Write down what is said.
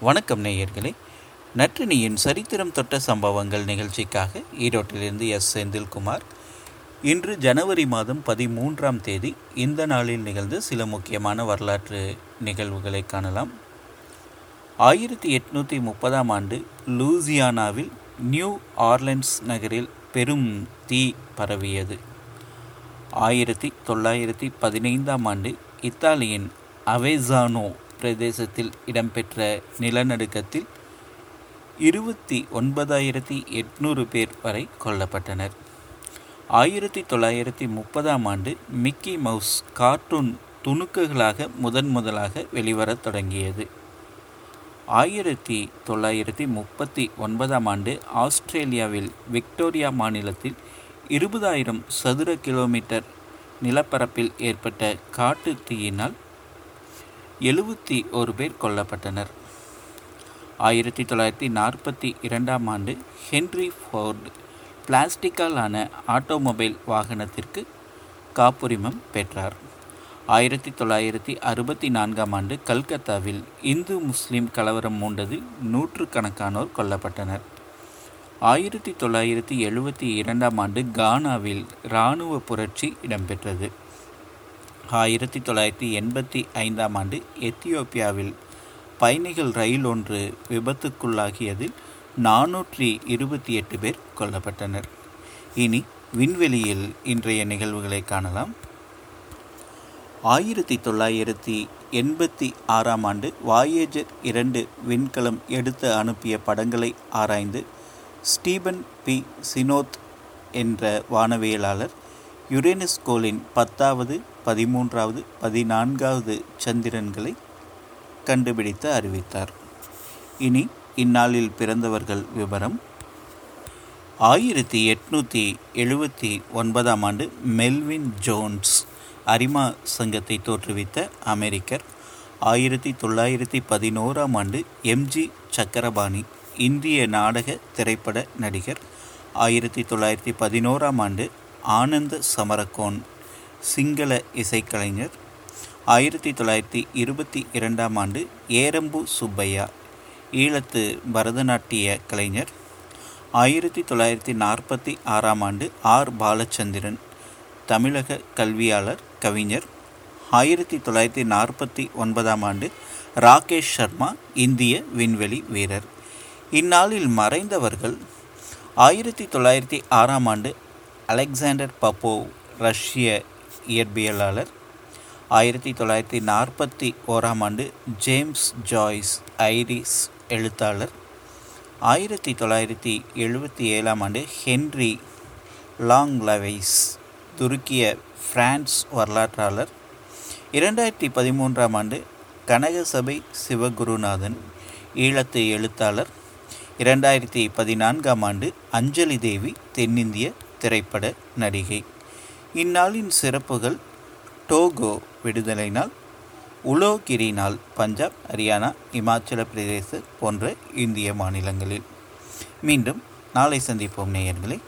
வணக்கம் நேயர்களே. நற்றினியின் சரித்திரம் தொட்ட சம்பவங்கள் நிகழ்ச்சிக்காக ஈரோட்டிலிருந்து எஸ். செந்தில்குமார். இன்று ஜனவரி மாதம் பதிமூன்றாம் தேதி இந்த நாளில் நிகழ்ந்த சில முக்கியமான வரலாற்று நிகழ்வுகளை காணலாம். ஆயிரத்தி எட்நூற்றி முப்பதாம் ஆண்டு லூசியானாவில் நியூ ஆர்லன்ஸ் நகரில் பெரும் தீ பரவியது. ஆயிரத்தி தொள்ளாயிரத்தி பதினைந்தாம் ஆண்டு இத்தாலியின் அவேசானோ பிரதேசத்தில் இடம்பெற்ற நிலநடுக்கத்தில் இருபத்தி ஒன்பதாயிரத்தி எட்நூறு பேர் வரை கொல்லப்பட்டனர். ஆயிரத்தி தொள்ளாயிரத்தி முப்பதாம் ஆண்டு மிக்கி மவுஸ் கார்ட்டூன் துணுக்குகளாக முதன் முதலாக வெளிவரத் தொடங்கியது. ஆயிரத்தி தொள்ளாயிரத்தி முப்பத்தி ஒன்பதாம் ஆண்டு ஆஸ்திரேலியாவில் விக்டோரியா மாநிலத்தில் இருபதாயிரம் சதுர கிலோமீட்டர் நிலப்பரப்பில் ஏற்பட்ட காட்டு தீயினால் எழுபத்தி ஒரு பேர் கொல்லப்பட்டனர். ஆயிரத்தி தொள்ளாயிரத்தி நாற்பத்தி இரண்டாம் ஆண்டு ஹென்ரி ஃபோர்டு பிளாஸ்டிக்காலான ஆட்டோமொபைல் வாகனத்திற்கு காப்புரிமம் பெற்றார். ஆயிரத்தி தொள்ளாயிரத்தி அறுபத்தி நான்காம் ஆண்டு கல்கத்தாவில் இந்து முஸ்லிம் கலவரம் மூண்டதில் நூற்றுக்கணக்கானோர் கொல்லப்பட்டனர். ஆயிரத்தி தொள்ளாயிரத்தி எழுபத்தி இரண்டாம் ஆண்டு கானாவில் இராணுவ புரட்சி இடம்பெற்றது. ஆயிரத்தி தொள்ளாயிரத்தி எண்பத்தி ஐந்தாம் ஆண்டு எத்தியோப்பியாவில் பயணிகள் ரயில் ஒன்று விபத்துக்குள்ளாகியதில் நானூற்றி இருபத்தி எட்டு பேர் கொல்லப்பட்டனர். இனி விண்வெளியில் இன்றைய நிகழ்வுகளை காணலாம். ஆயிரத்தி தொள்ளாயிரத்தி எண்பத்தி ஆறாம் ஆண்டு வாயேஜர் இரண்டு விண்கலம் எடுத்து அனுப்பிய படங்களை ஆராய்ந்து ஸ்டீபன் பி. சினோத் என்ற வானவியலாளர் யுரேனஸ் கோலின் பத்தாவது பதிமூன்றாவது பதினான்காவது சந்திரன்களை கண்டுபிடித்து அறிவித்தார். இனி இந்நாளில் பிறந்தவர்கள் விவரம். ஆயிரத்தி எட்நூற்றி எழுபத்தி ஒன்பதாம் ஆண்டு மெல்வின் ஜோன்ஸ் அரிமா சங்கத்தை தோற்றுவித்த அமெரிக்கர். ஆயிரத்தி தொள்ளாயிரத்தி பதினோராம் ஆண்டு எம்ஜி சக்கரபாணி இந்திய நாடக திரைப்பட நடிகர். ஆயிரத்தி தொள்ளாயிரத்தி பதினோராம் ஆண்டு ஆனந்த சமரகோன் சிங்கள இசைக்கலைஞர். ஆயிரத்தி தொள்ளாயிரத்தி இருபத்தி இரண்டாம் ஆண்டு ஏரம்பு சுப்பையா ஈழத்து பரதநாட்டிய கலைஞர். ஆயிரத்தி தொள்ளாயிரத்தி நாற்பத்தி ஆறாம் ஆண்டு ஆர். பாலச்சந்திரன் தமிழக கல்வியாளர் கவிஞர். ஆயிரத்தி தொள்ளாயிரத்தி நாற்பத்தி ஒன்பதாம் ஆண்டு ராகேஷ் சர்மா இந்திய விண்வெளி வீரர். இந்நாளில் மறைந்தவர்கள் ஆயிரத்தி தொள்ளாயிரத்தி ஆறாம் ஆண்டு அலெக்சாண்டர் பப்போவ் ரஷ்ய இயற்பியலாளர். ஆயிரத்தி தொள்ளாயிரத்தி நாற்பத்தி ஓராம் ஆண்டு ஜேம்ஸ் ஜாய்ஸ் ஐரிஸ் எழுத்தாளர். ஆயிரத்தி தொள்ளாயிரத்தி எழுபத்தி ஏழாம் ஆண்டு ஹென்ரி லாங் லவைஸ் துருக்கிய பிரான்ஸ் வரலாற்றாளர். இரண்டாயிரத்தி பதிமூன்றாம் ஆண்டு கனகசபை சிவகுருநாதன் ஈழத்து எழுத்தாளர். இரண்டாயிரத்தி பதினான்காம் ஆண்டு அஞ்சலி தேவி தென்னிந்திய திரைப்பட நடிகை. இந்நாளின் சிறப்புகள் டோகோ விடுதலை நாள் உலோகிரி நாள் பஞ்சாப் ஹரியானா இமாச்சல பிரதேச போன்ற இந்திய மாநிலங்களில். மீண்டும் நாளை சந்திப்போம் நேயர்களே.